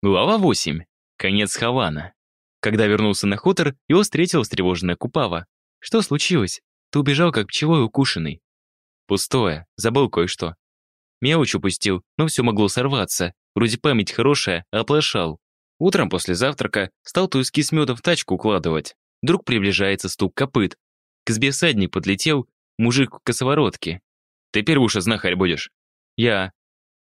Глава 8. Конец Хавана. Когда вернулся на хутор, его встретила встревоженная Купава. «Что случилось? Ты убежал, как пчелой укушенный». «Пустое. Забыл кое-что». Мелочь упустил, но все могло сорваться. Вроде память хорошая, а оплошал. Утром после завтрака стал туиски с медом в тачку укладывать. Вдруг приближается стук копыт. К избе всадник подлетел, мужик в косоворотке. «Ты первуша знахарь будешь?» «Я».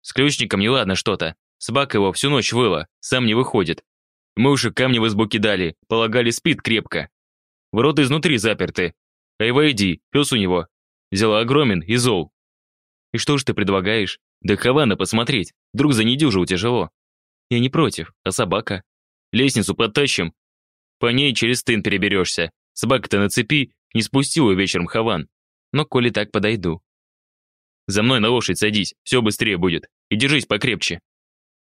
«С ключником неладно что-то. Собака его всю ночь выла, сам не выходит. Мы уже камни в избу кидали, полагали, спит крепко. Ворота изнутри заперты. Эй, войди, пес у него. Взяла огромен и зол. И что ж ты предлагаешь? Да Хавана посмотреть, вдруг за недюжил тяжело. Я не против, а собака? Лестницу подтащим. По ней через стын переберешься. Собака-то на цепи, не спустила вечером Хаван. Но коли так подойду. За мной на лошадь садись, все быстрее будет. И держись покрепче.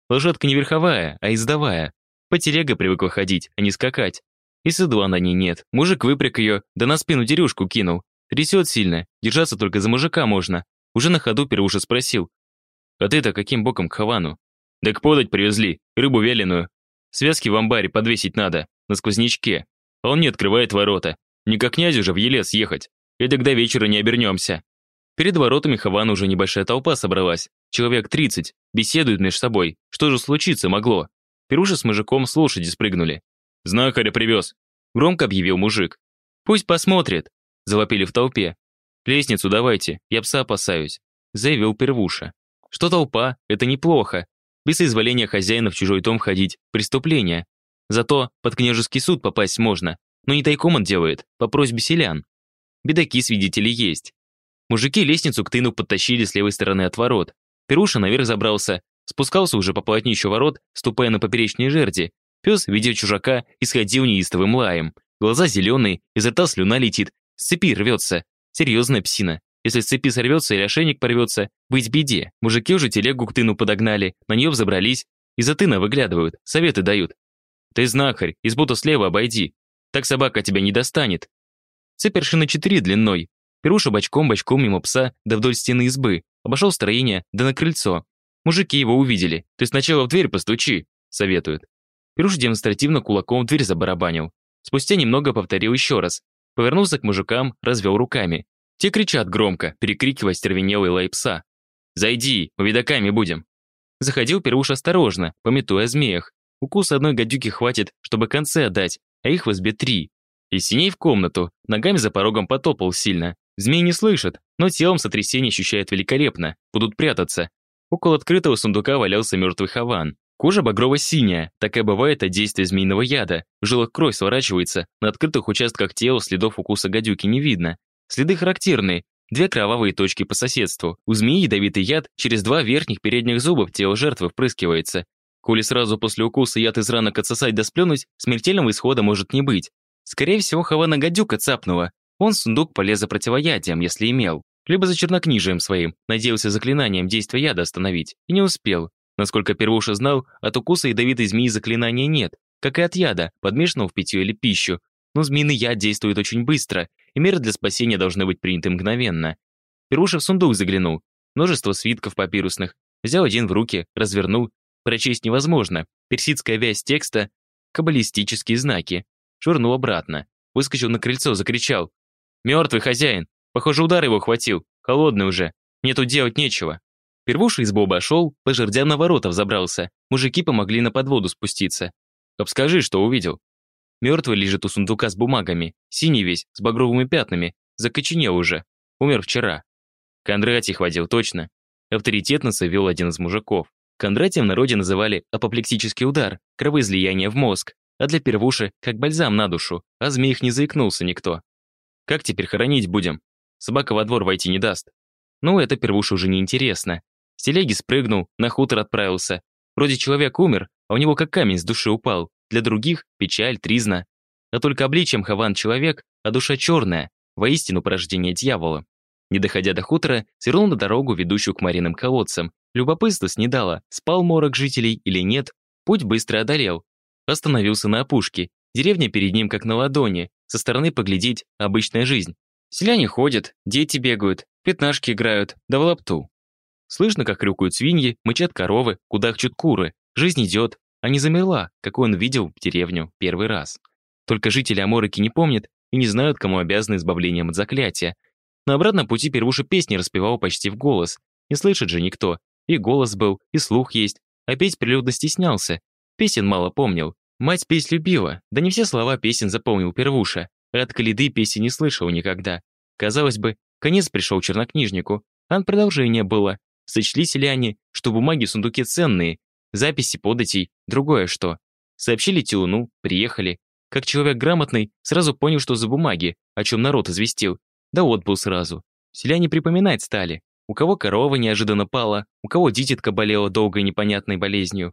Лошадка не верховая, а издавая. По телега привыкла ходить, а не скакать. И седла на ней нет. Мужик выпряг ее, да на спину дерюшку кинул. Трясет сильно, держаться только за мужика можно. Уже на ходу Первуша спросил. «А ты-то каким боком к Хавану?» «Так подать привезли, рыбу вяленую. Связки в амбаре подвесить надо, на сквознячке. А он не открывает ворота. Не как князю же в Елец ехать. И тогда вечера не обернемся». Перед воротами Хавана уже небольшая толпа собралась. Человек 30. Беседуют между собой. Что же случиться могло? Перуша с мужиком с лошади спрыгнули. «Знахаря привез», — громко объявил мужик. «Пусть посмотрит», — завопили в толпе. «Лестницу давайте, я пса опасаюсь», — заявил Первуша. «Что толпа? Это неплохо. Без изволения хозяина в чужой дом ходить – преступление. Зато под княжеский суд попасть можно, но не тайком он делает, по просьбе селян. Бедаки свидетели есть. Мужики лестницу к тыну подтащили с левой стороны от ворот. Перуша наверх забрался, спускался уже по полотнищу ворот, ступая на поперечные жерди. Пес, видя чужака, исходил неистовым лаем. Глаза зеленые, изо рта слюна летит, с цепи рвется. Серьезная псина. Если с цепи сорвется или ошейник порвется, быть беде. Мужики уже телегу к тыну подогнали, на нее взобрались. Из-за тына выглядывают, советы дают. Ты знахарь, избу-то слева обойди. Так собака тебя не достанет. Цепь аршина четыре длиной, Перуша бочком-бочком мимо пса, да вдоль стены избы, обошел строение, да на крыльцо. Мужики его увидели. Ты сначала в дверь постучи, советуют. Перуша демонстративно кулаком в дверь забарабанил. Спустя немного повторил еще раз. Повернулся к мужикам, развел руками. Те кричат громко, перекрикивая стервенелый лай пса. «Зайди, мы видоками будем». Заходил Перуш осторожно, пометуя о змеях. Укус одной гадюки хватит, чтобы концы отдать, а их в избе три. И синей в комнату, ногами за порогом потопал сильно. Змей не слышат, но телом сотрясение ощущает великолепно, будут прятаться. Около открытого сундука валялся мертвый хаван. Кожа багрово-синяя, такая бывает от действия змеиного яда. В жилах кровь сворачивается, на открытых участках тела следов укуса гадюки не видно. Следы характерные, две кровавые точки по соседству. У змеи ядовитый яд через два верхних передних зуба в тело жертвы впрыскивается. Коли сразу после укуса яд из ранок отсосать да сплюнуть, смертельного исхода может не быть. Скорее всего, Хавана гадюка цапнула, он в сундук полез за противоядием, если имел. Либо за чернокнижием своим, надеялся заклинанием действия яда остановить. И не успел. Насколько Первуша знал, от укуса ядовитой змеи заклинания нет, как и от яда, подмешанного в питье или пищу. Но змеиный яд действует очень быстро, и меры для спасения должны быть приняты мгновенно. Первуша в сундук заглянул. Множество свитков папирусных. Взял один в руки, развернул. Прочесть невозможно. Персидская вязь текста, каббалистические знаки. Швырнул обратно. Выскочил на крыльцо, закричал. Мертвый хозяин. Похоже, удар его хватил. Холодный уже. Мне тут делать нечего. Первуша избу обошел, по жердям на ворота взобрался. Мужики помогли на подводу спуститься. Обскажи, что увидел. Мертвый лежит у сундука с бумагами. Синий весь, с багровыми пятнами. Закоченел уже. Умер вчера. Кондратий водил, точно. Авторитетно совел один из мужиков. Кондратием в народе называли апоплексический удар, кровоизлияние в мозг, а для первуши как бальзам на душу, а змеих не заикнулся никто. Как теперь хоронить будем? Собака во двор войти не даст. Ну, это первуше уже не интересно. С телеги спрыгнул, на хутор отправился. Вроде человек умер, а у него как камень с души упал. Для других – печаль, тризна. А только обличием Хаван человек, а душа черная, воистину порождение дьявола. Не доходя до хутора, свернул на дорогу, ведущую к Мариным колодцам. Любопытство снедало, спал морок жителей или нет. Путь быстро одолел. Остановился на опушке. Деревня перед ним как на ладони, со стороны поглядеть – обычная жизнь. Селяне ходят, дети бегают, пятнашки играют, да в лапту. Слышно, как рюкают свиньи, мычат коровы, кудахчут куры. Жизнь идет, а не замерла, какой он видел деревню первый раз. Только жители Аморики не помнят и не знают, кому обязаны избавлением от заклятия. На обратном пути Первуша песни распевал почти в голос. Не слышит же никто. И голос был, и слух есть. А петь прилюдно стеснялся. Песен мало помнил. Мать петь любила, да не все слова песен запомнил Первуша. От Калиды песен не слышал никогда. Казалось бы, конец пришел чернокнижнику, а продолжение было. Сочли селяне, что бумаги в сундуке ценные, записи податей, другое что. Сообщили Тилуну, приехали. Как человек грамотный, сразу понял, что за бумаги, о чем народ известил. Да отбыл сразу. Селяне припоминать стали. У кого корова неожиданно пала, у кого дитятка болела долгой непонятной болезнью.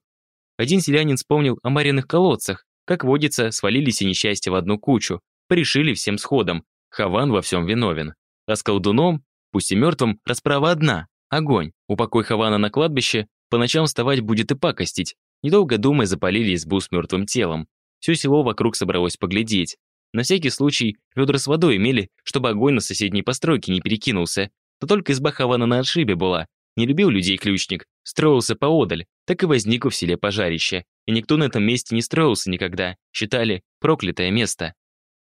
Один селянин вспомнил о Мариных колодцах. Как водится, свалились и несчастья в одну кучу. Порешили всем сходом. Хаван во всем виновен. А с колдуном, пусть и мертвым, расправа одна – огонь. Упокой Хавана на кладбище, по ночам вставать будет и пакостить. Недолго думая, запалили избу с мертвым телом. Все село вокруг собралось поглядеть. На всякий случай ведра с водой имели, чтобы огонь на соседней постройке не перекинулся. Но только изба Хавана на отшибе была. Не любил людей ключник, строился поодаль, так и возникло в селе пожарище. И никто на этом месте не строился никогда. Считали проклятое место.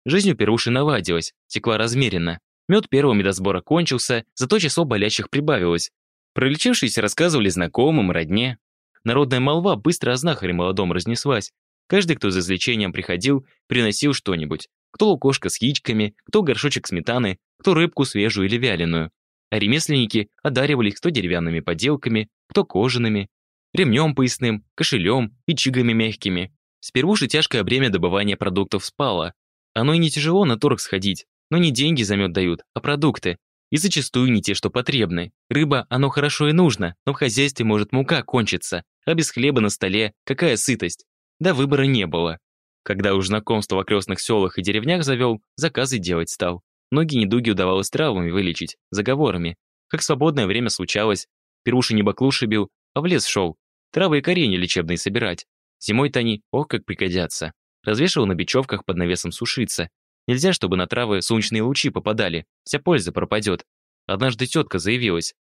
Жизнь у Перуши наладилась, текла размеренно. Мед первого медосбора кончился, зато число болящих прибавилось. Пролечившиеся рассказывали знакомым, родне. Народная молва быстро о знахаре молодом разнеслась. Каждый, кто за излечением приходил, приносил что-нибудь. Кто лукошка с яичками, кто горшочек сметаны, кто рыбку свежую или вяленую. А ремесленники одаривали их кто деревянными поделками, кто кожаными, ремнем поясным, кошелем и чигами мягкими. Сперву же тяжкое бремя добывания продуктов спало. Оно и не тяжело на торг сходить, но не деньги за мед дают, а продукты. И зачастую не те, что потребны. Рыба, оно хорошо и нужно, но в хозяйстве может мука кончиться, а без хлеба на столе какая сытость. Да выбора не было. Когда уж знакомство в окрестных селах и деревнях завел, заказы делать стал. Многие недуги удавалось травами вылечить, заговорами. Как свободное время случалось, Перуши не баклуши бил, а в лес шел. Травы и коренья лечебные собирать. Зимой-то они, ох, как пригодятся. Развешивал на бечевках под навесом сушиться. Нельзя, чтобы на травы солнечные лучи попадали, вся польза пропадет. Однажды тетка заявилась.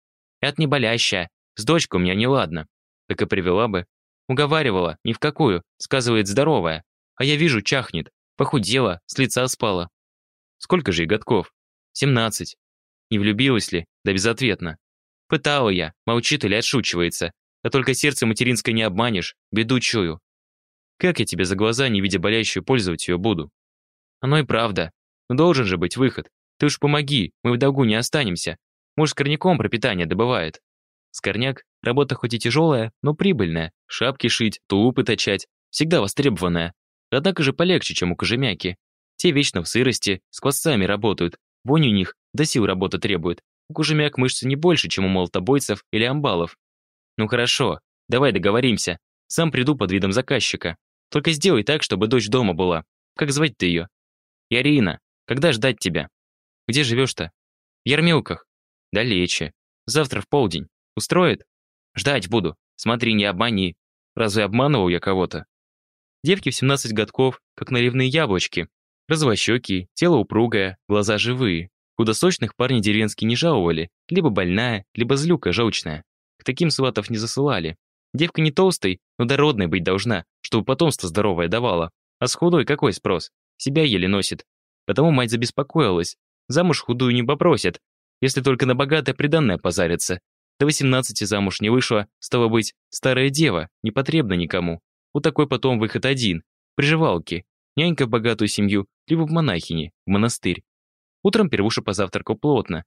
«Это не болящая, с дочкой у меня неладно». Так и привела бы. Уговаривала, ни в какую, сказывает здоровая. А я вижу, чахнет. Похудела, с лица спала. Сколько же и годков? Семнадцать. Не влюбилась ли? Да безответно. Пытала я, молчит или отшучивается. А только сердце материнское не обманешь, беду чую. Как я тебе за глаза, не видя болящую, пользовать ее буду? Оно и правда. Но должен же быть выход. Ты уж помоги, мы в долгу не останемся. Муж с корняком пропитание добывает. Скорняк – работа хоть и тяжелая, но прибыльная. Шапки шить, тулупы точать. Всегда востребованная. Однако же полегче, чем у кожемяки. Те вечно в сырости, с квасцами работают. Вонь у них до сил работа требует. У кожемяк мышцы не больше, чем у молотобойцев или амбалов. Ну хорошо, давай договоримся. Сам приду под видом заказчика. Только сделай так, чтобы дочь дома была. Как звать ты ее? Ярина, когда ждать тебя? Где живешь-то? В Ярмилках. Далече. Завтра в полдень. Устроит? Ждать буду. Смотри, не обмани. Разве обманывал я кого-то? Девки в 17 годков, как наливные яблочки. Развощеки, тело упругое, глаза живые. Худосочных парни деревенские не жаловали, либо больная, либо злюка желчная. К таким сватов не засылали. Девка не толстой, но дородной быть должна, чтобы потомство здоровое давала. А с худой какой спрос? Себя еле носит. Потому мать забеспокоилась. Замуж худую не попросят, если только на богатое приданное позарится. До 18 замуж не вышла, стало быть, старая дева, не потребна никому. У такой потом выход один – приживалки. Нянька в богатую семью, либо в монахини, в монастырь. Утром первуша позавтракал плотно.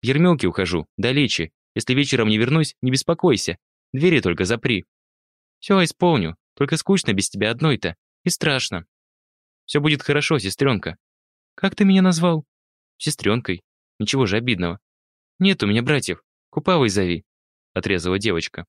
В Ермелке ухожу, далече. Если вечером не вернусь, не беспокойся. Двери только запри. Все исполню, только скучно без тебя одной-то. И страшно. Все будет хорошо, сестренка. Как ты меня назвал? Сестренкой. Ничего же обидного. Нет у меня братьев. Купавой зови. Отрезала девочка.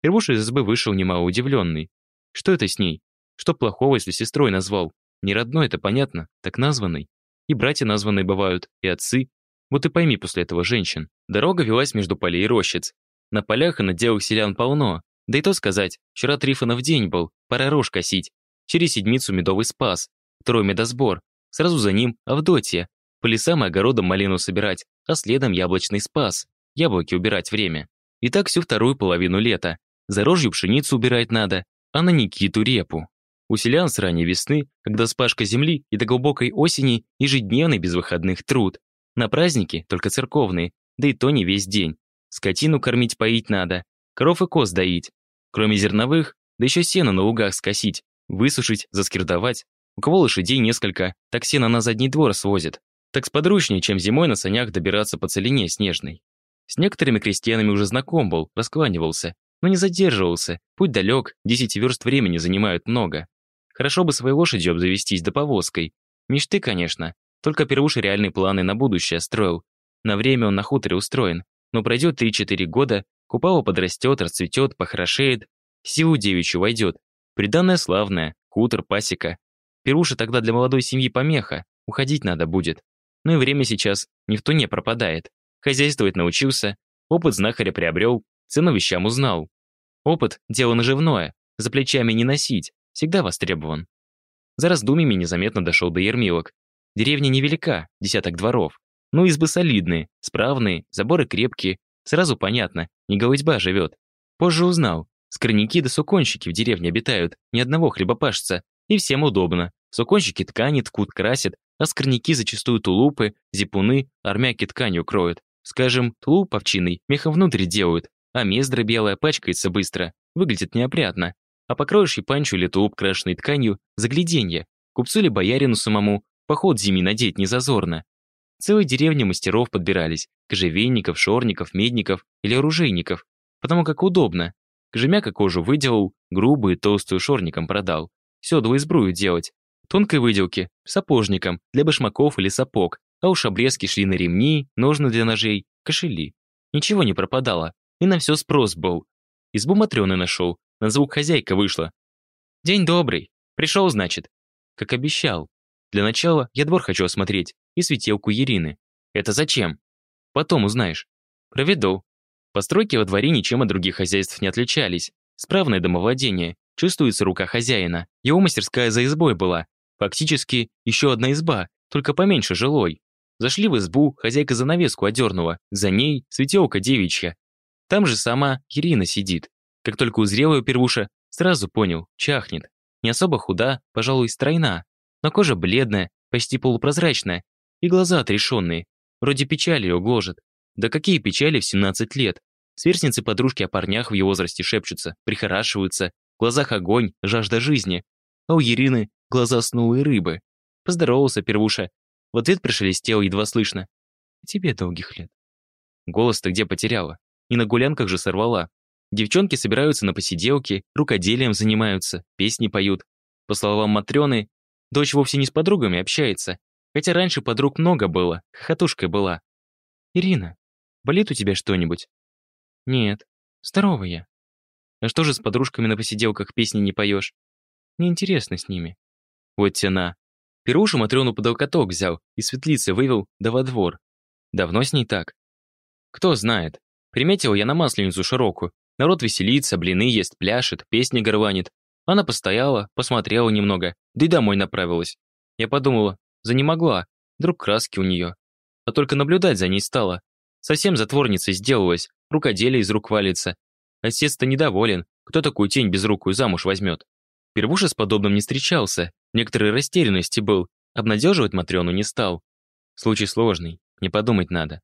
Первуша из избы вышел немало удивленный. Что это с ней? Что плохого, если сестрой назвал? Не родной, это понятно, так названный. И братья названные бывают, и отцы. Вот и пойми после этого женщин. Дорога велась между полей и рощиц. На полях и на делах селян полно. Да и то сказать, вчера Трифонов день был, пора рожь косить. Через седмицу медовый спас, второй медосбор. Сразу за ним Авдотья. По лесам и огородам малину собирать, а следом яблочный спас. Яблоки убирать время. И так всю вторую половину лета. За рожью пшеницу убирать надо, а на Никиту Репу. У селян с ранней весны, когда спашка земли и до глубокой осени ежедневный без выходных труд. На праздники, только церковные, да и то не весь день. Скотину кормить поить надо, коров и коз доить. Кроме зерновых, да еще сено на лугах скосить, высушить, заскирдовать. У кого лошадей несколько, так сено на задний двор свозят. Так сподручнее, чем зимой на санях добираться по целине снежной. С некоторыми крестьянами уже знаком был, раскланивался, но не задерживался, путь далек, 10 верст времени занимают много. Хорошо бы своей лошадью обзавестись да повозкой. Мечты, конечно, только Первуша реальные планы на будущее строил. На время он на хуторе устроен, но пройдет 3-4 года, Купава подрастет, расцветет, похорошеет, силу девичью войдет. Приданное славное, хутор, пасека. Первуша тогда для молодой семьи помеха, уходить надо будет. Но и время сейчас ни в то не пропадает. Хозяйствовать научился, опыт знахаря приобрел, цену вещам узнал. Опыт – дело наживное, за плечами не носить, всегда востребован. За раздумьями незаметно дошел до Ермилок. Деревня невелика, десяток дворов. Но избы солидные, справные, заборы крепкие. Сразу понятно, не голодьба живет. Позже узнал, скорняки да суконщики в деревне обитают, ни одного хлебопашца. И всем удобно. Суконщики ткани ткут, красят, а скорняки зачастую тулупы, зипуны, армяки тканью кроют. Скажем, тулуп овчиной мехом внутрь делают, а мездра белая пачкается быстро, выглядит неопрятно. А покроешь и панчу или тулуп крашеной тканью – загляденье. Купцу или боярину самому поход зимний надеть не зазорно. Целой деревни мастеров подбирались, кожевенников, шорников, медников или оружейников, потому как удобно. Кожемяка кожу выделал, грубую толстую шорником продал. Седлу и сбрую делать. Тонкой выделки – сапожникам, для башмаков или сапог, а уж обрезки шли на ремни, ножны для ножей, кошели. Ничего не пропадало, и на все спрос был. Избу Матрёны нашел, на звук хозяйка вышла. «День добрый. Пришел, значит?» Как обещал. Для начала я двор хочу осмотреть и светелку Ирины. Это зачем? Потом узнаешь. Проведу. Постройки во дворе ничем от других хозяйств не отличались. Справное домовладение. Чувствуется рука хозяина. Его мастерская за избой была. Фактически, еще одна изба, только поменьше жилой. Зашли в избу, хозяйка занавеску одернула. За ней светелка девичья. Там же сама Ирина сидит. Как только узрел ее первуша, сразу понял, чахнет. Не особо худа, пожалуй, стройна. Но кожа бледная, почти полупрозрачная. И глаза отрешенные. Вроде печали ее гложет. Да какие печали в 17 лет? Сверстницы подружки о парнях в его возрасте шепчутся, прихорашиваются. В глазах огонь, жажда жизни. А у Ирины глаза снулые рыбы. Поздоровался первуша. В ответ прошелестел едва слышно. «Тебе долгих лет». Голос-то где потеряла? И на гулянках же сорвала. Девчонки собираются на посиделки, рукоделием занимаются, песни поют. По словам Матрёны, дочь вовсе не с подругами общается, хотя раньше подруг много было, хохотушкой была. «Ирина, болит у тебя что-нибудь?» «Нет, здоровая я». «А что же с подружками на посиделках песни не поешь?» «Неинтересно с ними». Вот тяна. Перушу Матрёну под алкоток взял и светлицы вывел, да во двор. Давно с ней так? Кто знает. Приметил я на масленицу широкую, Народ веселится, блины ест, пляшет, песни горланит. Она постояла, посмотрела немного, да и домой направилась. Я подумала, занемогла, вдруг краски у нее. А только наблюдать за ней стала. Совсем затворницей сделалась, рукоделие из рук валится. Отец-то недоволен, кто такую тень безрукую замуж возьмет. Первуша с подобным не встречался, некоторой растерянности был, обнадеживать Матрёну не стал. Случай сложный, не подумать надо.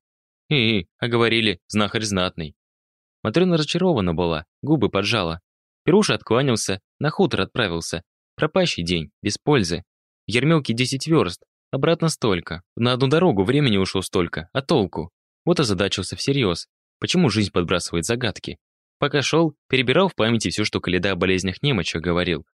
И, а говорили, знахарь знатный. Матрёна разочарована была, губы поджала. Перуша откланялся, на хутор отправился. Пропащий день, без пользы. В Ермилке 10 верст, обратно столько. На одну дорогу времени ушло столько, а толку? Вот озадачился всерьез. Почему жизнь подбрасывает загадки? Пока шел, перебирал в памяти все, что Каледа о болезнях немочах говорил.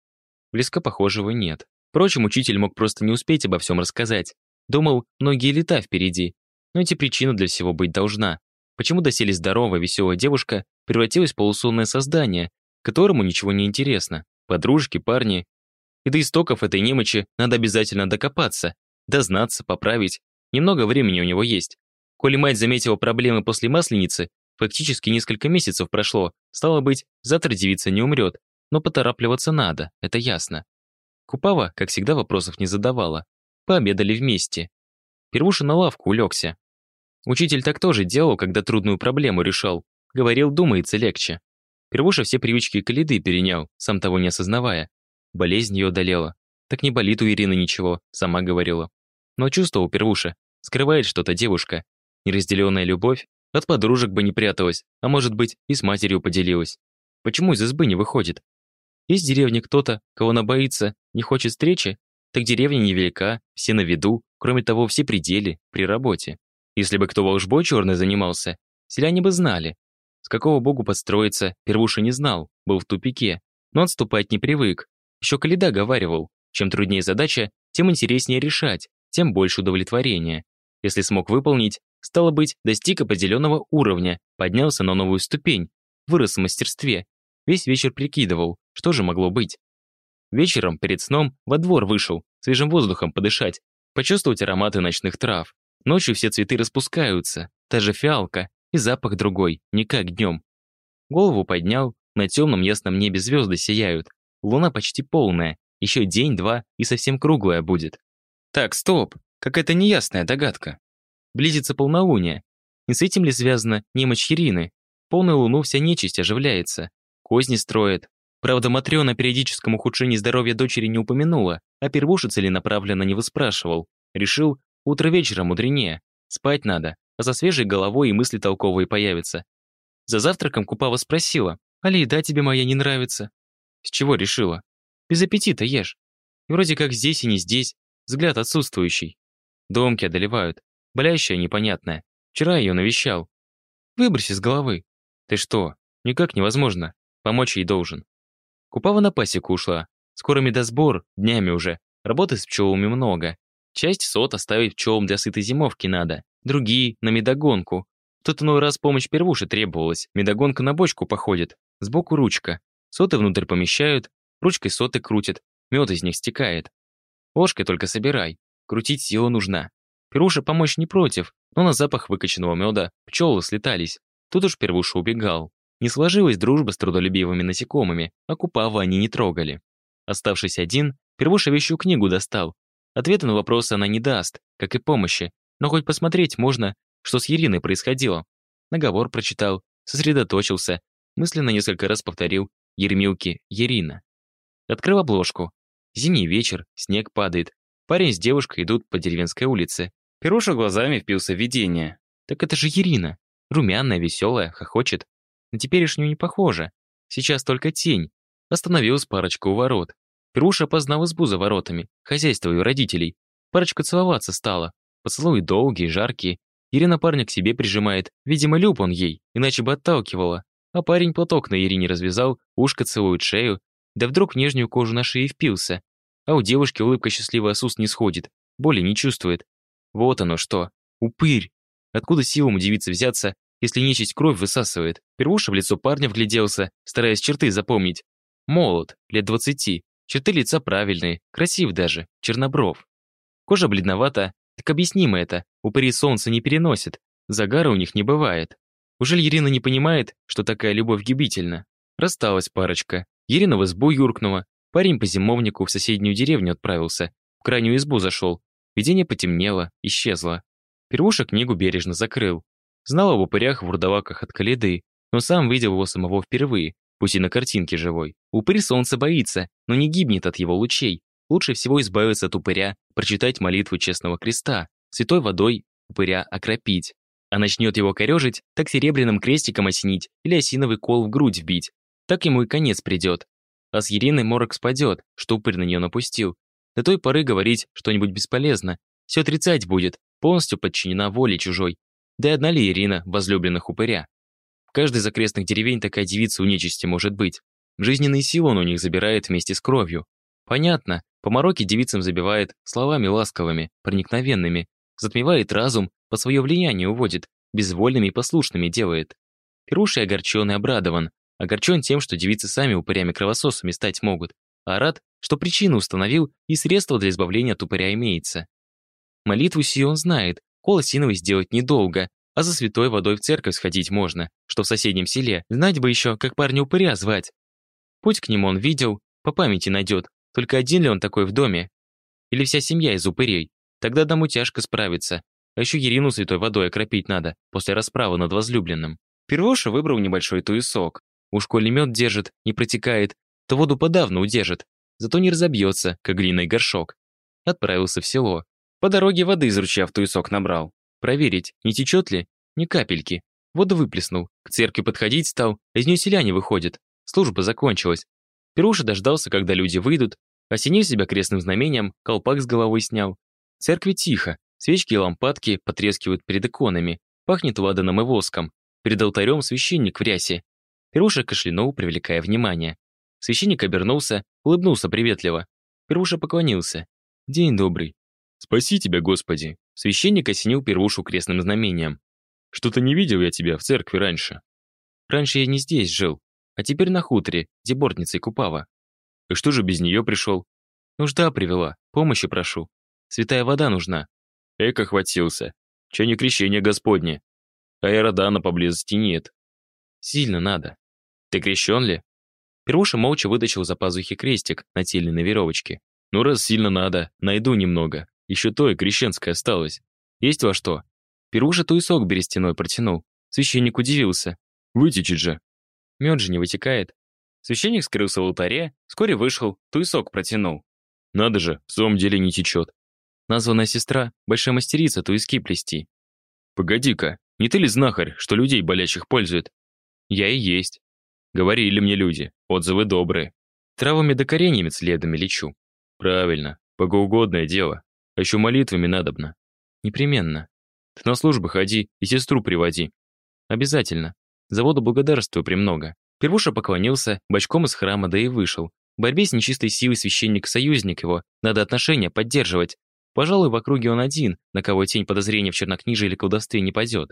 Близко похожего нет. Впрочем, учитель мог просто не успеть обо всем рассказать. Думал, многие лета впереди. Но эти причины для всего быть должна. Почему доселе здоровая, веселая девушка превратилась в полусонное создание, которому ничего не интересно? Подружки, парни. И до истоков этой немочи надо обязательно докопаться, дознаться, поправить. Немного времени у него есть. Коли мать заметила проблемы после масленицы, фактически несколько месяцев прошло, стало быть, завтра девица не умрет. Но поторапливаться надо, это ясно. Купава, как всегда, вопросов не задавала. Пообедали вместе. Первуша на лавку улегся, Учитель так тоже делал, когда трудную проблему решал. Говорил, думается легче. Первуша все привычки Калиды перенял, сам того не осознавая. Болезнь ее одолела. Так не болит у Ирины ничего, сама говорила. Но чувствовал Первуша, скрывает что-то девушка. Неразделенная любовь от подружек бы не пряталась, а может быть и с матерью поделилась. Почему из избы не выходит? Есть в деревне кто-то, кого она боится, не хочет встречи? Так деревня невелика, все на виду, кроме того, все пределы, при работе. Если бы кто волжбой черный занимался, селяне бы знали. Какого богу подстроиться, Первуша не знал, был в тупике, но отступать не привык. Еще Каледа говаривал, чем труднее задача, тем интереснее решать, тем больше удовлетворения. Если смог выполнить, стало быть, достиг определенного уровня, поднялся на новую ступень, вырос в мастерстве. Весь вечер прикидывал, что же могло быть. Вечером, перед сном, во двор вышел, свежим воздухом подышать, почувствовать ароматы ночных трав. Ночью все цветы распускаются, та же фиалка, и запах другой, не как днем. Голову поднял, на темном ясном небе звезды сияют. Луна почти полная, еще день-два и совсем круглая будет. Так, стоп, какая-то неясная догадка. Близится полнолуние. Не с этим ли связана немощь Ирины? Полную луну вся нечисть оживляется. Козни строит. Правда, Матрёна о периодическом ухудшении здоровья дочери не упомянула, а первушица ли направленно не выспрашивал. Решил, утро вечера мудренее. Спать надо, а за свежей головой и мысли толковые появятся. За завтраком Купава спросила, «А ли еда тебе моя не нравится?» С чего решила? Без аппетита ешь. И вроде как здесь и не здесь, взгляд отсутствующий. Домки одолевают. Болящая непонятная. Вчера ее навещал. Выбрось из головы. Ты что? Никак невозможно. Помочь ей должен. Купава на пасеку ушла. Скоро медосбор, днями уже. Работы с пчелами много. Часть сот оставить пчелам для сытой зимовки надо. Другие — на медогонку. Тут иной раз помощь первуши требовалась. Медогонка на бочку походит. Сбоку ручка. Соты внутрь помещают, ручкой соты крутят, мед из них стекает. Ложкой только собирай. Крутить сила нужна. Первуша помочь не против, но на запах выкачанного меда пчелы слетались. Тут уж Первуша убегал. Не сложилась дружба с трудолюбивыми насекомыми, а Купава они не трогали. Оставшись один, Первуша вещую книгу достал. Ответа на вопросы она не даст, как и помощи, но хоть посмотреть можно, что с Ириной происходило. Наговор прочитал, сосредоточился, мысленно несколько раз повторил «Ермилки, Ирина». Открыл обложку. Зимний вечер, снег падает. Парень с девушкой идут по деревенской улице. Перуша глазами впился в видение. Так это же Ирина. Румяная, веселая, хохочет. На теперешнюю не похоже. Сейчас только тень. Остановилась парочка у ворот. Перуша опознал избу за воротами, хозяйство ее родителей. Парочка целоваться стала. Поцелуи долгие, жаркие. Ирина парня к себе прижимает. Видимо, люб он ей, иначе бы отталкивала. А парень платок на Ирине развязал, ушко целует шею, да вдруг в нижнюю кожу на шее впился. А у девушки улыбка счастливая с уст не сходит, боли не чувствует. Вот оно что. Упырь. Откуда силам удивиться взяться, если нечисть кровь высасывает? Первуша в лицо парня вгляделся, стараясь черты запомнить. Молод, лет двадцати. Черты лица правильные, красив даже, чернобров. Кожа бледновата, так объяснимо это. Упыри солнца не переносят, загара у них не бывает. Ужель Ирина не понимает, что такая любовь гибительна? Рассталась парочка. Ирина в избу юркнула. Парень по зимовнику в соседнюю деревню отправился. В крайнюю избу зашел. Видение потемнело, исчезло. Первуша книгу бережно закрыл. Знал об упырях в вурдалаках от Каледы, но сам видел его самого впервые, пусть и на картинке живой. Упырь солнца боится, но не гибнет от его лучей. Лучше всего избавиться от упыря, прочитать молитву честного креста, святой водой упыря окропить. А начнет его корежить, так серебряным крестиком осенить или осиновый кол в грудь вбить. Так ему и конец придет. А с Ериной морок спадет, что упырь на нее напустил. До той поры говорить что-нибудь бесполезно. Все отрицать будет, полностью подчинена воле чужой. Да и одна ли Ирина, возлюбленных упыря? В каждой из окрестных деревень такая девица у нечисти может быть. Жизненные силы он у них забирает вместе с кровью. Понятно, по мороке девицам забивает словами ласковыми, проникновенными, затмевает разум, по свое влияние уводит, безвольными и послушными делает. Перуший огорчен и обрадован. Огорчен тем, что девицы сами упырями-кровососами стать могут, а рад, что причину установил и средство для избавления от упыря имеется. Молитву сию он знает, кол осиновый сделать недолго, а за святой водой в церковь сходить можно, что в соседнем селе, знать бы еще, как парня упыря звать. Путь к нему он видел, по памяти найдет, только один ли он такой в доме? Или вся семья из упырей? Тогда дому тяжко справиться. А еще Ирину святой водой окропить надо, после расправы над возлюбленным. Первоша выбрал небольшой туесок. Уж коли мед держит, не протекает, то воду подавно удержит, зато не разобьется, как глиной горшок. Отправился в село. По дороге воды из ручья в туесок набрал. Проверить, не течет ли? Ни капельки. Воду выплеснул. К церкви подходить стал, из нее селяне выходят. Служба закончилась. Перуша дождался, когда люди выйдут, осенил себя крестным знамением, колпак с головой снял. В церкви тихо, свечки и лампадки потрескивают перед иконами, пахнет ладаном и воском. Перед алтарем священник в рясе. Перуша кашлянул, привлекая внимание. Священник обернулся, улыбнулся приветливо. Перуша поклонился. «День добрый». «Спаси тебя, Господи!» Священник осенил Первушу крестным знамением. «Что-то не видел я тебя в церкви раньше». «Раньше я не здесь жил, а теперь на хуторе, где бортницей Купава». «И что же без нее пришел?» «Нужда привела, помощи прошу. Святая вода нужна». Эко хватился. Че не крещение Господне. А Иордана поблизости нет. Сильно надо. Ты крещен ли? Первуша молча вытащил за пазухи крестик, нательный на веревочке. Ну, раз сильно надо, найду немного. Еще то и крещенское осталось. Есть во что? Первуша туесок берестяной протянул. Священник удивился. Вытечет же. Мед же не вытекает. Священник скрылся в алтаре, вскоре вышел, туесок протянул. Надо же, в самом деле не течет. Названная сестра — большая мастерица туески плести. Погоди-ка, не ты ли знахарь, что людей болящих пользует? Я и есть. Говорили мне люди, отзывы добрые. Травами да кореньями следами лечу. Правильно, богоугодное дело. А еще молитвами надобно. Непременно. Ты на службу ходи и сестру приводи. Обязательно. Заводу благодарствую премного. Первуша поклонился, бочком из храма, да и вышел. В борьбе с нечистой силой священник-союзник его, надо отношения поддерживать. Пожалуй, в округе он один, на кого тень подозрения в чернокнижии или колдовстве не падет.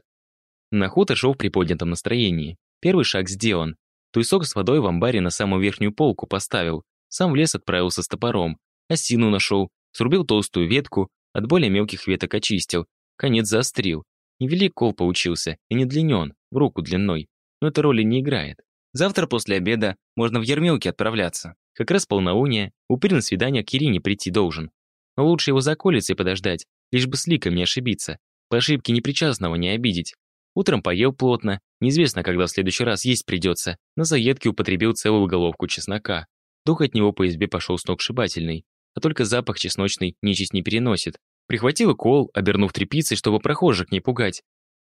На хутор шел в приподнятом настроении. Первый шаг сделан. Туесок с водой в амбаре на самую верхнюю полку поставил. Сам в лес отправился с топором. Осину нашел, срубил толстую ветку, от более мелких веток очистил, конец заострил. Невелик кол получился и не длинен, в руку длиной. Но это роли не играет. Завтра после обеда можно в Ермилке отправляться. Как раз полнолуние, упырь на свидание к Ирине прийти должен. Но лучше его за колицей подождать, лишь бы с ликом не ошибиться. По ошибке непричастного не обидеть. Утром поел плотно, неизвестно, когда в следующий раз есть придется. На заедке употребил целую головку чеснока. Дух от него по избе пошел сногсшибательный. А только запах чесночный нечисть не переносит. Прихватил кол, обернув тряпицей, чтобы прохожих не пугать.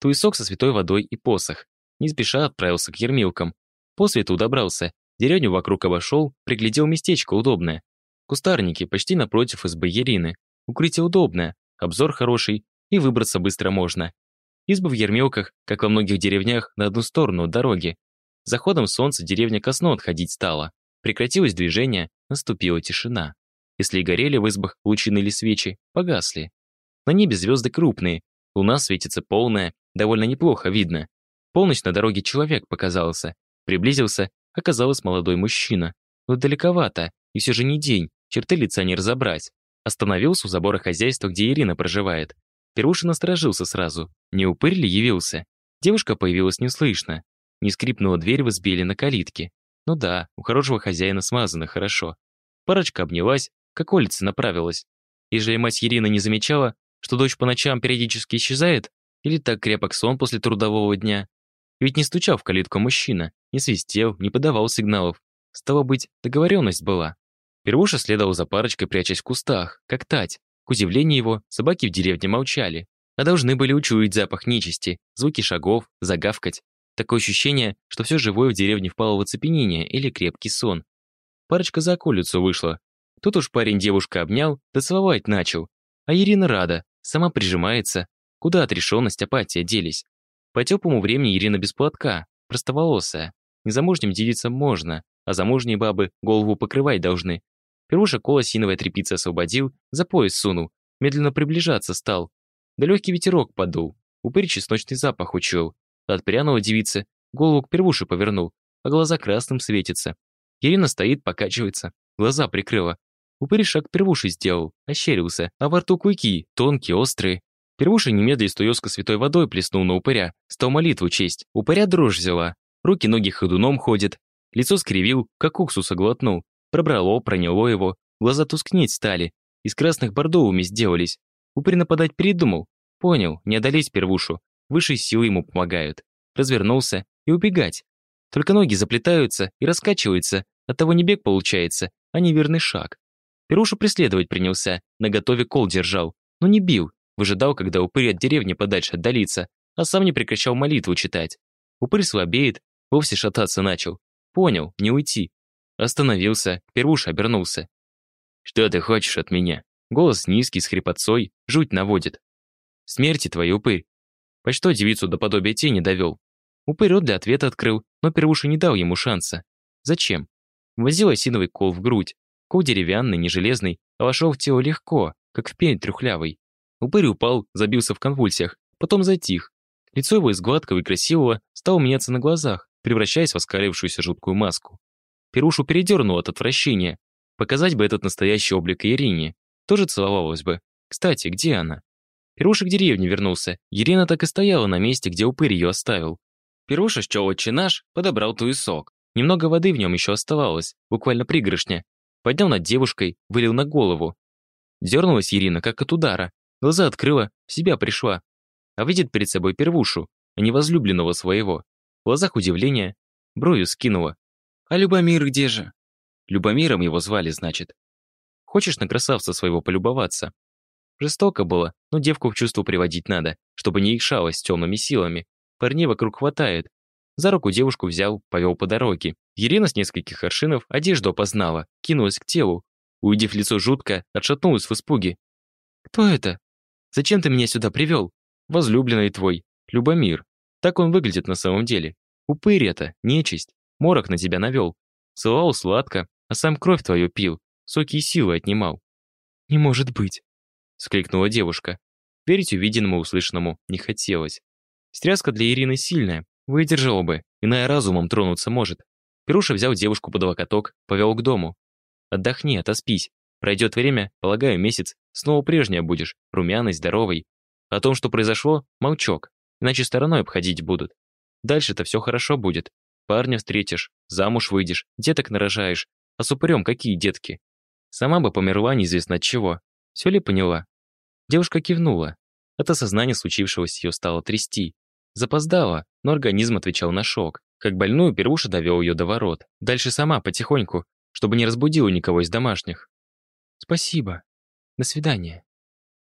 Туесок со святой водой и посох. Не спеша отправился к ермилкам. После этого добрался. Деревню вокруг обошел, приглядел местечко удобное. Кустарники почти напротив избы Ерины. Укрытие удобное, обзор хороший, и выбраться быстро можно. Избы в Ермилках, как во многих деревнях, на одну сторону от дороги. Заходом солнца деревня ко сну отходить стала. Прекратилось движение, наступила тишина. Если и горели в избах лучины или свечи, погасли. На небе звезды крупные, луна светится полная, довольно неплохо видно. Полночь на дороге человек показался. Приблизился, оказалось молодой мужчина. Но далековато, и все же не день, черты лица не разобрать. Остановился у забора хозяйства, где Ирина проживает. Первуша насторожился сразу. Не упырь ли явился? Девушка появилась неслышно. Не скрипнула дверь в избе на калитке. Ну да, у хорошего хозяина смазано хорошо. Парочка обнялась, как улица направилась. Ежели мать Ирина не замечала, что дочь по ночам периодически исчезает, или так крепок сон после трудового дня. Ведь не стучал в калитку мужчина, не свистел, не подавал сигналов. Стало быть, договоренность была. Первуша следовал за парочкой, прячась в кустах, как тать. К удивлению его, собаки в деревне молчали, а должны были учуять запах нечисти, звуки шагов, загавкать. Такое ощущение, что все живое в деревне впало в оцепенение или крепкий сон. Парочка за околицу вышла. Тут уж парень девушка обнял, да целовать начал. А Ирина рада, сама прижимается. Куда отрешенность, апатия делись? По теплому времени Ирина без платка, простоволосая. Незамужним делиться можно, а замужние бабы голову покрывать должны. Первуша кол осиновая тряпица освободил, за пояс сунул, медленно приближаться стал. Да легкий ветерок подул, упырь чесночный запах учуял. От пряного девицы голову к первуше повернул, а глаза красным светятся. Ирина стоит, покачивается, глаза прикрыла. Упырь шаг первуши сделал, ощерился, а во рту клыки, тонкие, острые. Первуша немедля из туёска святой водой плеснул на упыря, стал молитву честь. Упыря дрожь взяла, руки-ноги ходуном ходят, лицо скривил, как уксуса глотнул. Пробрало, проняло его, глаза тускнеть стали, из красных бордовыми сделались. Упырь нападать передумал. Понял, не одолеть первушу, высшие силы ему помогают. Развернулся и убегать. Только ноги заплетаются и раскачиваются, оттого не бег получается, а неверный шаг. Перуша преследовать принялся, наготове кол держал, но не бил, выжидал, когда упырь от деревни подальше отдалится, а сам не прекращал молитву читать. Упырь слабеет, вовсе шататься начал. Понял, не уйти. Остановился, Перуша обернулся. «Что ты хочешь от меня?» Голос низкий, с хрипотцой, жуть наводит. «Смерти твоей, упырь!» Почто девицу до подобия тени довел. Упырь рот для ответа открыл, но Первуша не дал ему шанса. Зачем? Возил осиновый кол в грудь. Кол деревянный, не железный, а вошел в тело легко, как в пень трюхлявый. Упырь упал, забился в конвульсиях, потом затих. Лицо его из гладкого и красивого стало меняться на глазах, превращаясь в оскалившуюся жуткую маску. Перушу передернул от отвращения. Показать бы этот настоящий облик Ирине. Тоже целовалась бы. Кстати, где она? Перуша к деревне вернулся. Ирина так и стояла на месте, где упырь ее оставил. Перуша счел отче наш, подобрал туесок. Немного воды в нем еще оставалось, буквально пригоршня. Поднял над девушкой, вылил на голову. Дернулась Ирина, как от удара. Глаза открыла, в себя пришла. А видит перед собой первушу, а не возлюбленного своего. В глазах удивления, бровью скинула. «А Любомир где же?» Любомиром его звали, значит. Хочешь на красавца своего полюбоваться? Жестоко было, но девку в чувство приводить надо, чтобы не икшалась с темными силами. Парней вокруг хватает. За руку девушку взял, повел по дороге. Ирина с нескольких аршинов одежду опознала, кинулась к телу. Увидев лицо жутко, отшатнулась в испуге. «Кто это? Зачем ты меня сюда привел?» «Возлюбленный твой, Любомир. Так он выглядит на самом деле. Упырь это, нечисть. Морок на тебя навел. Целовал сладко, а сам кровь твою пил, соки и силы отнимал». «Не может быть», — скликнула девушка. Верить увиденному услышанному не хотелось. Стряска для Ирины сильная, выдержала бы, иная разумом тронуться может. Перуша взял девушку под локоток, повел к дому. «Отдохни, отоспись. Пройдет время, полагаю, месяц, снова прежняя будешь, румяной, здоровой. О том, что произошло, молчок, иначе стороной обходить будут. Дальше-то все хорошо будет. Парня встретишь, замуж выйдешь, деток нарожаешь. А с упырем какие детки? Сама бы померла неизвестно от чего. Все ли поняла?» Девушка кивнула. От осознания случившегося ее стало трясти. Запоздала, но организм отвечал на шок. Как больную, Первуша довел ее до ворот. Дальше сама, потихоньку, чтобы не разбудила никого из домашних. «Спасибо. До свидания».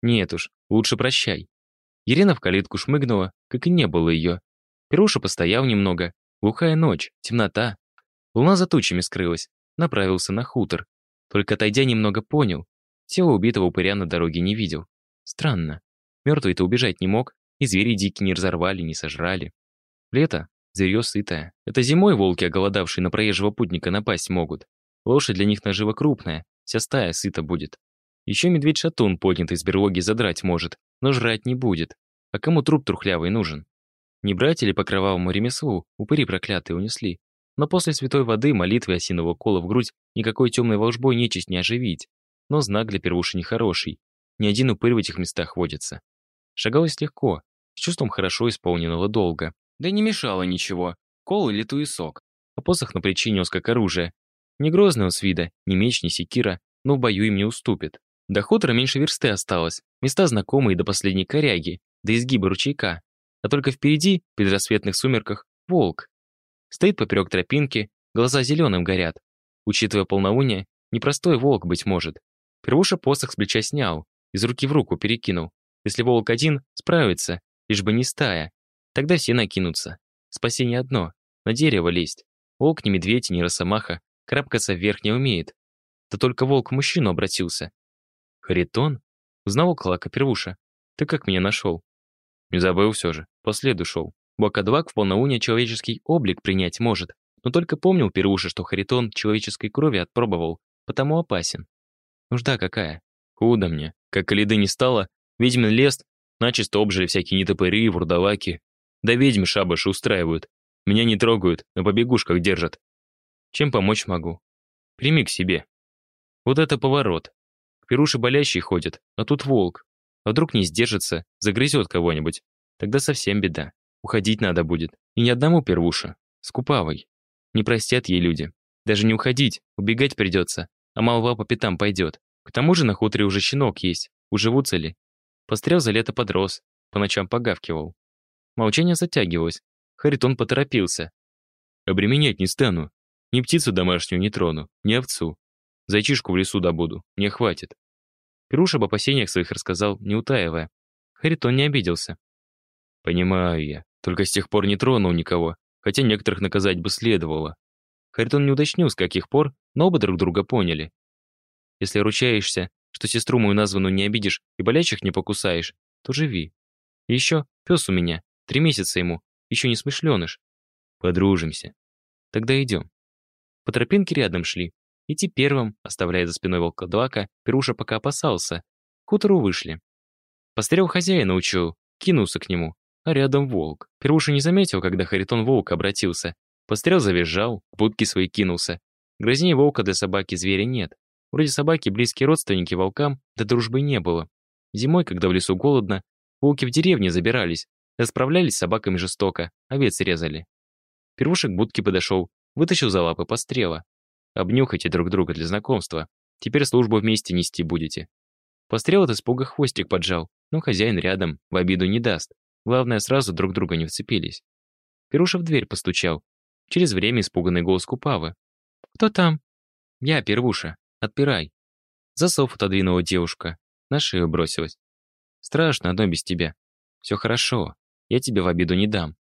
«Нет уж, лучше прощай». Ирина в калитку шмыгнула, как и не было ее. Первуша постоял немного. Глухая ночь, темнота. Луна за тучами скрылась. Направился на хутор. Только отойдя немного понял. Тело убитого упыря на дороге не видел. Странно. Мертвый-то убежать не мог, и звери дикие не разорвали, не сожрали. Лето, зверье сытое. Это зимой волки, оголодавшие на проезжего путника, напасть могут. Лошадь для них нажива крупная, вся стая сыта будет. Еще медведь-шатун, поднятый из берлоги, задрать может, но жрать не будет. А кому труп трухлявый нужен? Не брать или по кровавому ремеслу, упыри проклятые унесли. Но после святой воды, молитвы осинового кола в грудь, никакой темной волжбой нечисть не оживить. Но знак для первуши нехороший. Ни один упырь в этих местах водится. Шагалось легко, с чувством хорошо исполненного долга. Да не мешало ничего. Кол или туесок. А посох на плече нес как оружие. Не грозный он с вида, ни меч, ни секира, но в бою им не уступит. До хутора меньше версты осталось. Места знакомые до последней коряги, до изгиба ручейка. А только впереди, в предрассветных сумерках, волк. Стоит поперек тропинки, глаза зеленым горят. Учитывая полнолуние, непростой волк, быть может. Первуша посох с плеча снял, из руки в руку перекинул. Если волк один, справится, лишь бы не стая. Тогда все накинутся. Спасение одно — на дерево лезть. Волк ни медведь, ни росомаха, крапкаться вверх не умеет. Да только волк к мужчину обратился. Харитон? Узнал Клака Первуша. Ты как меня нашел? Не забыл все же, по следу шел. Бокадвак в полнолуние человеческий облик принять может, но только помнил Первуша, что Харитон человеческой крови отпробовал, потому опасен. Нужда какая? Худо мне. Как лиды не стало, ведьмин лес Начисто обжили всякие нетопыри, вурдалаки. Да ведьмы шабаши устраивают. Меня не трогают, на побегушках держат. Чем помочь могу? Прими к себе. Вот это поворот. К Перуши болящий ходит, а тут волк. А вдруг не сдержится, загрызет кого-нибудь. Тогда совсем беда. Уходить надо будет. И ни одному первуша. Купавой. Не простят ей люди. Даже не уходить, убегать придется. А молва по пятам пойдет. К тому же на хуторе уже щенок есть. Уживутся ли? Пострел за лето подрос, по ночам погавкивал. Молчание затягивалось. Харитон поторопился. Обременять не стану. Ни птицу домашнюю не трону, ни овцу. Зайчишку в лесу добуду, мне хватит. Перуш об опасениях своих рассказал, не утаивая. Харитон не обиделся. Понимаю я, только с тех пор не тронул никого, хотя некоторых наказать бы следовало. Харитон не уточнил, с каких пор, но оба друг друга поняли. Если ручаешься, что сестру мою названную не обидишь и болячих не покусаешь, то живи. И еще пес у меня, три месяца ему, еще не смышленыш. Подружимся. Тогда идем. По тропинке рядом шли. Идти первым, оставляя за спиной волкодлака, Перуша пока опасался. К утру вышли. Пострел хозяина учил, кинулся к нему. А рядом волк. Перуша не заметил, когда Харитон волк обратился. Пострел завизжал, к будке своей кинулся. Грознее волка для собаки зверя нет. Вроде собаки близкие родственники волкам, да дружбы не было. Зимой, когда в лесу голодно, волки в деревне забирались, расправлялись с собаками жестоко, овец резали. Первушек к будке подошел, вытащил за лапы пострела. Обнюхайте друг друга для знакомства. Теперь службу вместе нести будете. Пострел от испуга хвостик поджал, но хозяин рядом, в обиду не даст. Главное, сразу друг друга не вцепились. Перуша в дверь постучал. Через время испуганный голос Купавы. «Кто там?» «Я, Первуша. Отпирай». Засов отодвинула девушка. На шею бросилась. «Страшно одно без тебя. Все хорошо. Я тебе в обиду не дам.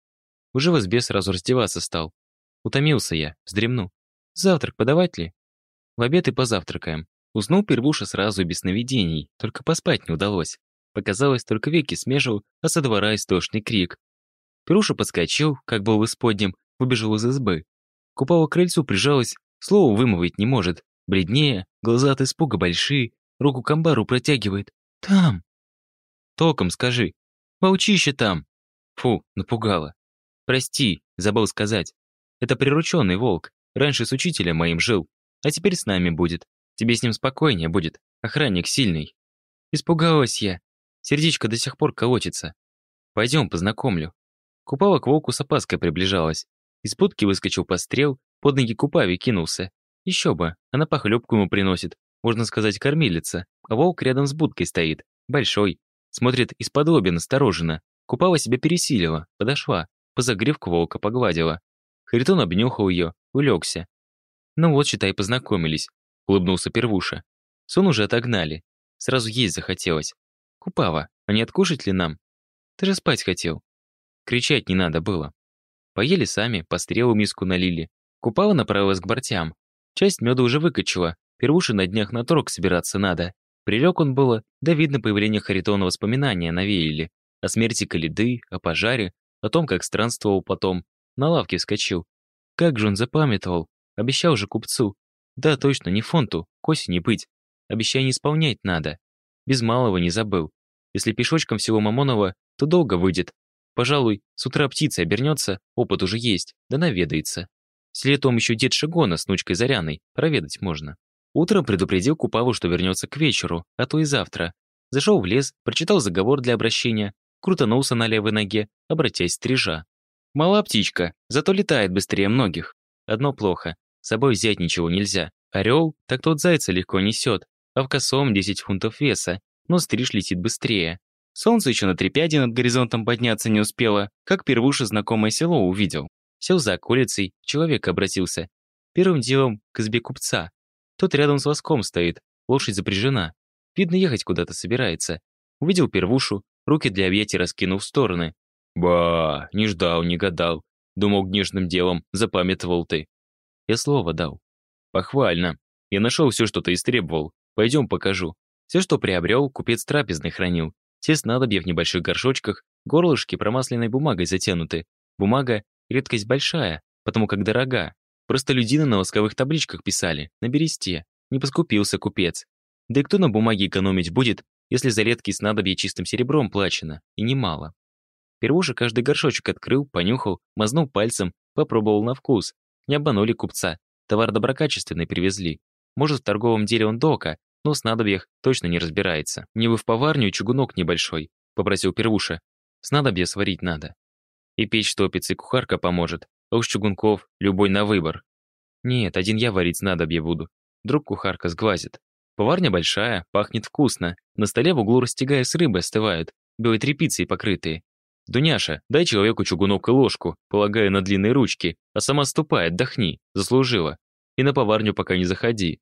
Уже в избе сразу раздеваться стал. Утомился я, вздремну. Завтрак подавать ли? В обед и позавтракаем. Уснул первуша сразу без сновидений, только поспать не удалось. Показалось, только веки смежил, а со двора истошный крик. Перуша подскочил, как был в исподнем, выбежал из избы. Купава к крыльцу прижалась, слово вымовить не может. Бледнее, глаза от испуга большие, руку к амбару протягивает. «Там!» «Током скажи!» «Волчище там!» Фу, напугала. «Прости, забыл сказать. Это прирученный волк. Раньше с учителем моим жил, а теперь с нами будет. Тебе с ним спокойнее будет. Охранник сильный». Испугалась я. Сердечко до сих пор колотится. Пойдем, познакомлю. Купава к волку с опаской приближалась. Из будки выскочил пострел, под ноги Купаве кинулся. Еще бы, она похлебку ему приносит. Можно сказать, кормилица. А волк рядом с будкой стоит. Большой. Смотрит из-под лоби настороженно. Купава себя пересилила, подошла. По загривку волка погладила. Харитон обнюхал ее, улегся. Ну вот, считай, познакомились. Улыбнулся Первуша. Сон уже отогнали. Сразу есть захотелось. «Купава, а не откушать ли нам? Ты же спать хотел». Кричать не надо было. Поели сами, по стрелу миску налили. Купава направилась к бортям. Часть меда уже выкачала. Первуши на днях на торг собираться надо. Прилег он было, да видно появление Харитона воспоминания навеяли. О смерти Калиды, о пожаре, о том, как странствовал потом. На лавке вскочил. Как же он запамятовал. Обещал же купцу. Да, точно, не фонту, к осени быть. Обещание исполнять надо. Без малого не забыл. Если пешочком всего Мамонова, то долго выйдет. Пожалуй, с утра птица обернется, опыт уже есть, да наведается. С летом еще дед Шигона с внучкой Заряной, проведать можно. Утром предупредил Купаву, что вернется к вечеру, а то и завтра. Зашел в лес, прочитал заговор для обращения, крутанулся на левой ноге, обратясь стрижа. Мала птичка, зато летает быстрее многих. Одно плохо, с собой взять ничего нельзя. Орел, так тот зайца легко несет, а в косом 10 фунтов веса, но стриж летит быстрее. Солнце еще на три пяди над горизонтом подняться не успело, как первуше знакомое село увидел. Сел за околицей, человек обратился. Первым делом к избе купца. Тот рядом с воском стоит, лошадь запряжена. Видно, ехать куда-то собирается. Увидел первушу, руки для объятий раскинув в стороны. «Ба, не ждал, не гадал. Думал, гнежным делом запамятовал ты». Я слово дал. «Похвально. Я нашел все, что ты истребовал. Пойдем покажу. Все, что приобрел, купец трапезный хранил. Те снадобья в небольших горшочках, горлышки промасленной бумагой затянуты. Бумага — редкость большая, потому как дорога. Простолюдины на восковых табличках писали, на бересте. Не поскупился купец. Да и кто на бумаге экономить будет, если за редкие снадобья чистым серебром плачено, и немало. Первуша каждый горшочек открыл, понюхал, мазнул пальцем, попробовал на вкус. Не обманули купца, товар доброкачественный привезли. Может, в торговом деле он дока, но в снадобьях точно не разбирается. Мне бы в поварню чугунок небольшой, попросил Первуша. Снадобье сварить надо. И печь топится, и кухарка поможет. А уж чугунков любой на выбор. Нет, один я варить снадобье буду. Друг кухарка сглазит. Поварня большая, пахнет вкусно. На столе в углу растягая с рыбой остывают, белой тряпицей покрытые. «Дуняша, дай человеку чугунок и ложку, полагая на длинные ручки, а сама ступай, отдохни, заслужила. И на поварню пока не заходи».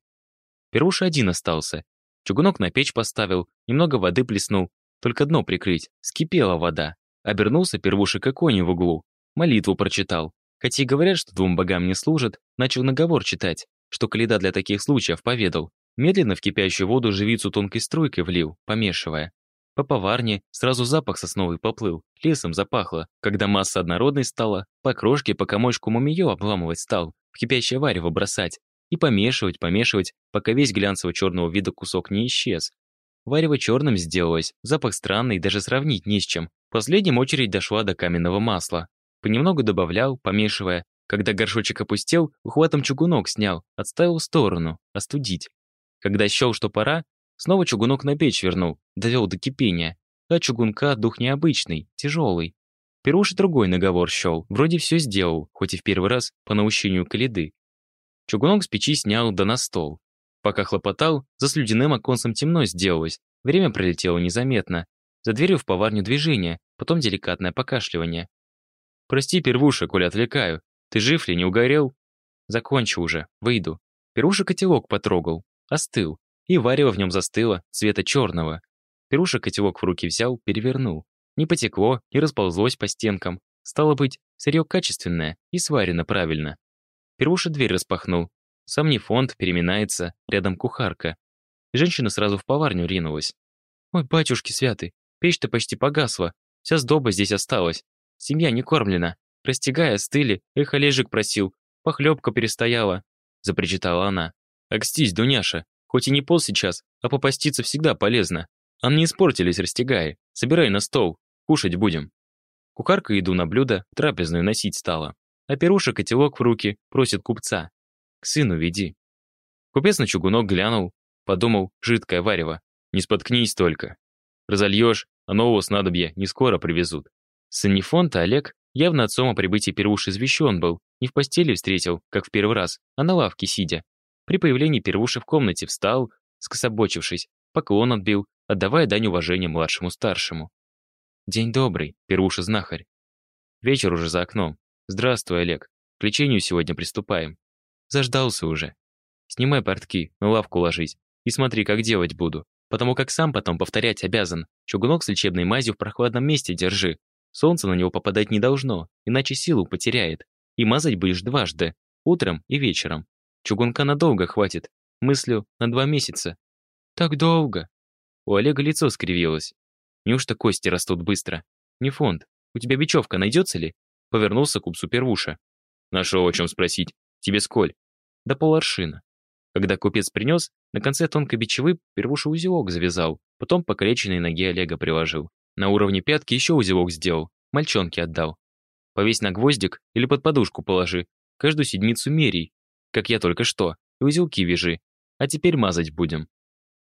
Первуша один остался. Чугунок на печь поставил, немного воды плеснул, только дно прикрыть, скипела вода. Обернулся первуша к иконе в углу, молитву прочитал. Хотя и говорят, что двум богам не служат, начал наговор читать, что Каледа для таких случаев поведал. Медленно в кипящую воду живицу тонкой струйкой влил, помешивая. По поварне сразу запах сосновый поплыл, лесом запахло. Когда масса однородной стала, по крошке, по комочку мумиё обламывать стал, в кипящее варево бросать. И помешивать, помешивать, пока весь глянцево-черного вида кусок не исчез. Варево черным сделалось, запах странный, даже сравнить не с чем. Последним очередь дошла до каменного масла. Понемногу добавлял, помешивая. Когда горшочек опустел, ухватом чугунок снял, отставил в сторону, остудить. Когда счел, что пора, снова чугунок на печь вернул, довел до кипения. А чугунка дух необычный, тяжелый. Перуш другой наговор счел, вроде все сделал, хоть и в первый раз по наущению Калиды. Чугунок с печи снял да на стол. Пока хлопотал, за слюдяным оконцем темно сделалось, время пролетело незаметно. За дверью в поварню движение, потом деликатное покашливание. «Прости, первуша, коли отвлекаю. Ты жив ли, не угорел?» «Закончу уже, выйду». Первуша котелок потрогал, остыл, и варево в нем застыло, цвета черного. Перуша котелок в руки взял, перевернул. Не потекло, не расползлось по стенкам. Стало быть, сырье качественное и сварено правильно. Перуша дверь распахнул. Сам не фонд, переминается, рядом кухарка. Женщина сразу в поварню ринулась. «Ой, батюшки святый, печь-то почти погасла. Вся сдоба здесь осталась. Семья не кормлена. Растягая, стыли, эх, Олежек просил. Похлебка перестояла», — запричитала она. «Акстись, Дуняша, хоть и не пол сейчас, а попаститься всегда полезно. А не испортились, растягая. Собирай на стол, кушать будем». Кухарка еду на блюдо, трапезную носить стала. А Перуша котелок в руки, просит купца. «К сыну веди». Купец на чугунок глянул, подумал, жидкое варево. «Не споткнись только. Разольешь, а нового снадобья не скоро привезут». Сын Нефонта Олег явно отцом о прибытии Первуши извещен был, не в постели встретил, как в первый раз, а на лавке сидя. При появлении Первуши в комнате встал, скособочившись, поклон отбил, отдавая дань уважения младшему-старшему. «День добрый, Первуша-знахарь». Вечер уже за окном. «Здравствуй, Олег. К лечению сегодня приступаем». «Заждался уже. Снимай портки, на лавку ложись. И смотри, как делать буду. Потому как сам потом повторять обязан. Чугунок с лечебной мазью в прохладном месте держи. Солнце на него попадать не должно, иначе силу потеряет. И мазать будешь дважды, утром и вечером. Чугунка надолго хватит. Мыслю, на два месяца. Так долго. У Олега лицо скривилось. Неужто кости растут быстро? Не фонд. У тебя бечевка найдется ли? Повернулся к купцу Первуша. Нашел о чем спросить. Тебе сколь? Да поларшина. Когда купец принес, на конце тонкой бичевы Первуша узелок завязал, потом по калеченной ноге Олега приложил. На уровне пятки еще узелок сделал, мальчонке отдал. Повесь на гвоздик или под подушку положи. Каждую седмицу мерей, как я только что, и узелки вяжи. А теперь мазать будем.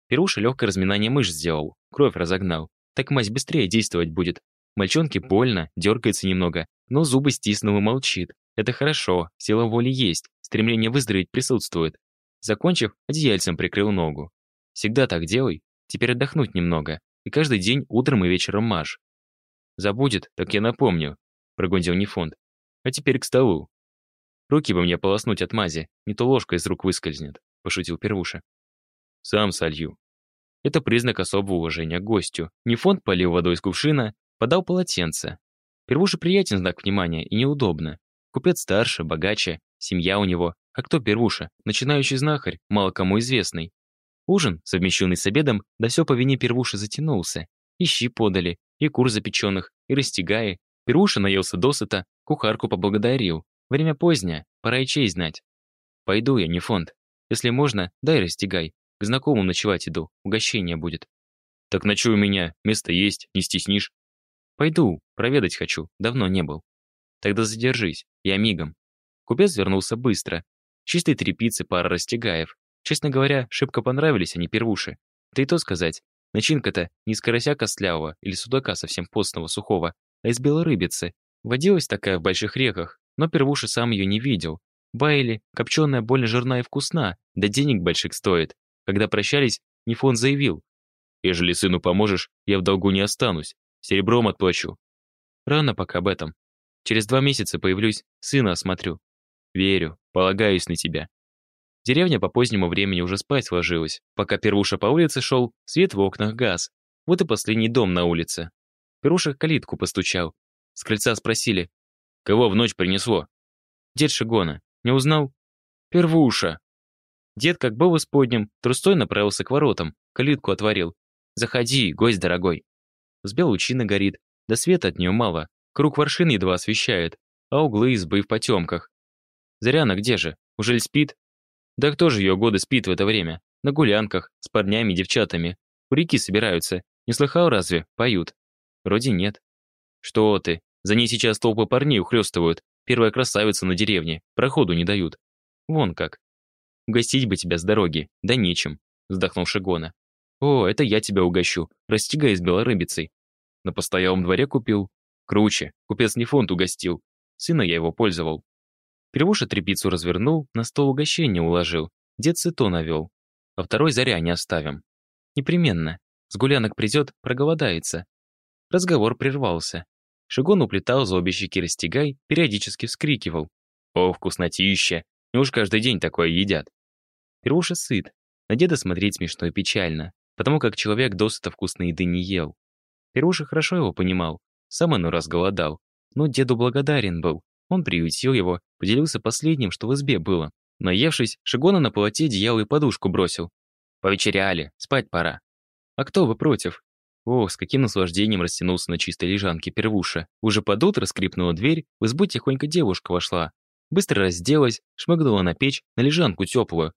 Перуша легкое разминание мышц сделал, кровь разогнал. Так мазь быстрее действовать будет. Мальчонке больно, дергается немного, но зубы стиснул и молчит. Это хорошо, сила воли есть, стремление выздороветь присутствует. Закончив, одеяльцем прикрыл ногу. Всегда так делай, теперь отдохнуть немного, и каждый день утром и вечером мажь. Забудет, так я напомню, прогундил Нефонд. А теперь к столу. Руки бы мне полоснуть от мази, не то ложка из рук выскользнет, пошутил Первуша. Сам солью. Это признак особого уважения к гостю. Нефонд полил водой из кувшина, подал полотенце. Первуша приятен знак внимания и неудобно. Купец старше, богаче, семья у него. А кто Первуша? Начинающий знахарь, мало кому известный. Ужин, совмещенный с обедом, да все по вине Первуши затянулся. И щи подали, и кур запеченных, и растягая. Первуша наелся досыта, кухарку поблагодарил. Время позднее, пора и честь знать. Пойду я, не фонд. Если можно, дай растягай. К знакомым ночевать иду, угощение будет. Так ночуй у меня, место есть, не стеснишь. Пойду, проведать хочу, давно не был. Тогда задержись, я мигом. Купец вернулся быстро. Чистой трепицы пара растягаев. Честно говоря, шибко понравились они первуши. Да и то сказать, начинка-то не из карася костлявого или судака совсем постного, сухого, а из белорыбицы. Водилась такая в больших реках, но первуши сам ее не видел. Байли, копченая больно жирная и вкусна, да денег больших стоит. Когда прощались, Нефон заявил. «Ежели сыну поможешь, я в долгу не останусь. Серебром отплачу». Рано пока об этом. Через два месяца появлюсь, сына осмотрю. Верю, полагаюсь на тебя. Деревня по позднему времени уже спать ложилась. Пока Первуша по улице шел, свет в окнах газ. Вот и последний дом на улице. Первуша калитку постучал. С крыльца спросили, кого в ночь принесло? Дед Шигона. Не узнал? Первуша. Дед, как был исподним, трустой направился к воротам, калитку отворил. «Заходи, гость дорогой». Сбел лучина горит, да света от нее мало, круг воршин едва освещает, а углы избы в потемках. Заряна где же? Уже ли спит? Да кто же ее годы спит в это время? На гулянках, с парнями и девчатами. У реки собираются. Не слыхал разве? Поют. Вроде нет. Что ты? За ней сейчас толпы парней ухлёстывают. Первая красавица на деревне. Проходу не дают. Вон как. Угостить бы тебя с дороги. Да нечем. Вздохнул Шигона. О, это я тебя угощу. Растягай с белорыбицей. На постоялом дворе купил. Круче. Купец не фунт угостил. Сына я его пользовал. Первуша трепицу развернул, на стол угощение уложил. Дед сыто навел. А второй заря не оставим. Непременно. С гулянок придет, проголодается. Разговор прервался. Шигон уплетал за обе щеки растягай, периодически вскрикивал. «О, вкуснотища! Неуж каждый день такое едят?» Первуша сыт. На деда смотреть смешно и печально, потому как человек досыта вкусной еды не ел. Первуша хорошо его понимал, сам он раз голодал, но деду благодарен был. Он приютил его, поделился последним, что в избе было. Наевшись, Шигона на полоте одеяло и подушку бросил. «Повечеряли, спать пора». «А кто вы против?» Ох, с каким наслаждением растянулся на чистой лежанке первуша. Уже под утро скрипнула дверь, в избу тихонько девушка вошла. Быстро разделась, шмыгнула на печь, на лежанку теплую.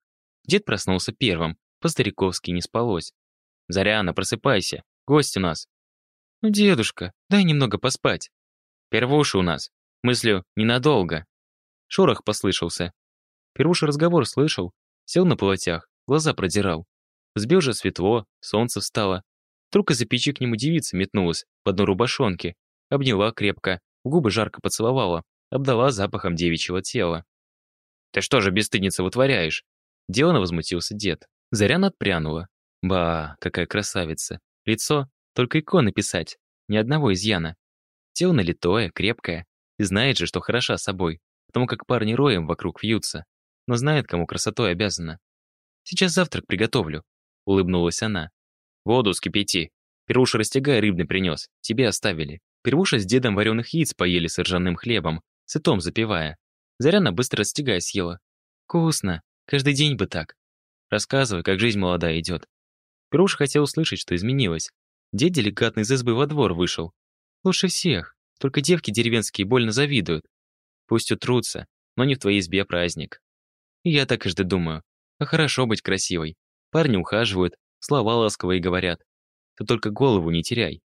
Дед проснулся первым, по-стариковски не спалось. «Заряна, просыпайся, гость у нас». «Ну, дедушка, дай немного поспать». «Первуша у нас. Мыслю, ненадолго». Шорох послышался. Первуша разговор слышал, сел на полотях, глаза продирал. Сбил же светло, солнце встало. Вдруг из-за печи к нему девица метнулась под дно рубашонки, обняла крепко, в губы жарко поцеловала, обдала запахом девичьего тела. «Ты что же, бесстыдница, вытворяешь?» Делано возмутился дед. Заряна отпрянула. Ба, какая красавица. Лицо только иконы писать, ни одного изъяна. Тело налитое, крепкое. И знает же, что хороша собой, потому как парни роем вокруг вьются. Но знает, кому красотой обязана. Сейчас завтрак приготовлю, улыбнулась она. Воду скипяти. Первуша растягай рыбный принес. Тебе оставили. Первуша с дедом вареных яиц поели с ржаным хлебом, сытом запивая. Заряна быстро растягая съела. Вкусно. Каждый день бы так. Рассказывай, как жизнь молодая идет. Первуша хотел услышать, что изменилось. Дед деликатно из избы во двор вышел. Лучше всех. Только девки деревенские больно завидуют. Пусть утрутся, но не в твоей избе праздник. И я так каждый думаю. А хорошо быть красивой. Парни ухаживают, слова ласковые говорят. Ты только голову не теряй.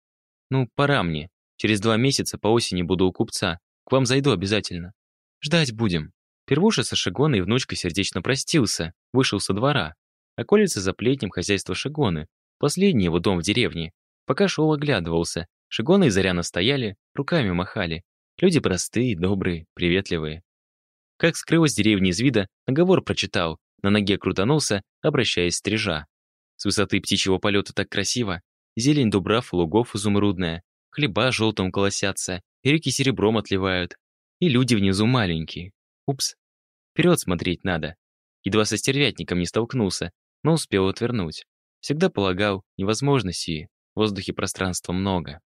Ну, пора мне. Через два месяца по осени буду у купца. К вам зайду обязательно. Ждать будем. Первуша со Шигоной внучка сердечно простился, вышел со двора. Околится за плетнем хозяйства Шигоны, последний его дом в деревне. Пока шел, оглядывался. Шигона и Заряна стояли, руками махали. Люди простые, добрые, приветливые. Как скрылась деревня из вида, наговор прочитал, на ноге крутанулся, обращаясь стрижа. С высоты птичьего полета так красиво. Зелень дубрав, лугов изумрудная, хлеба желтым колосятся, и реки серебром отливают. И люди внизу маленькие. Упс. Вперед смотреть надо. Едва со стервятником не столкнулся, но успел отвернуть. Всегда полагал, невозможно сие. В воздухе пространства много.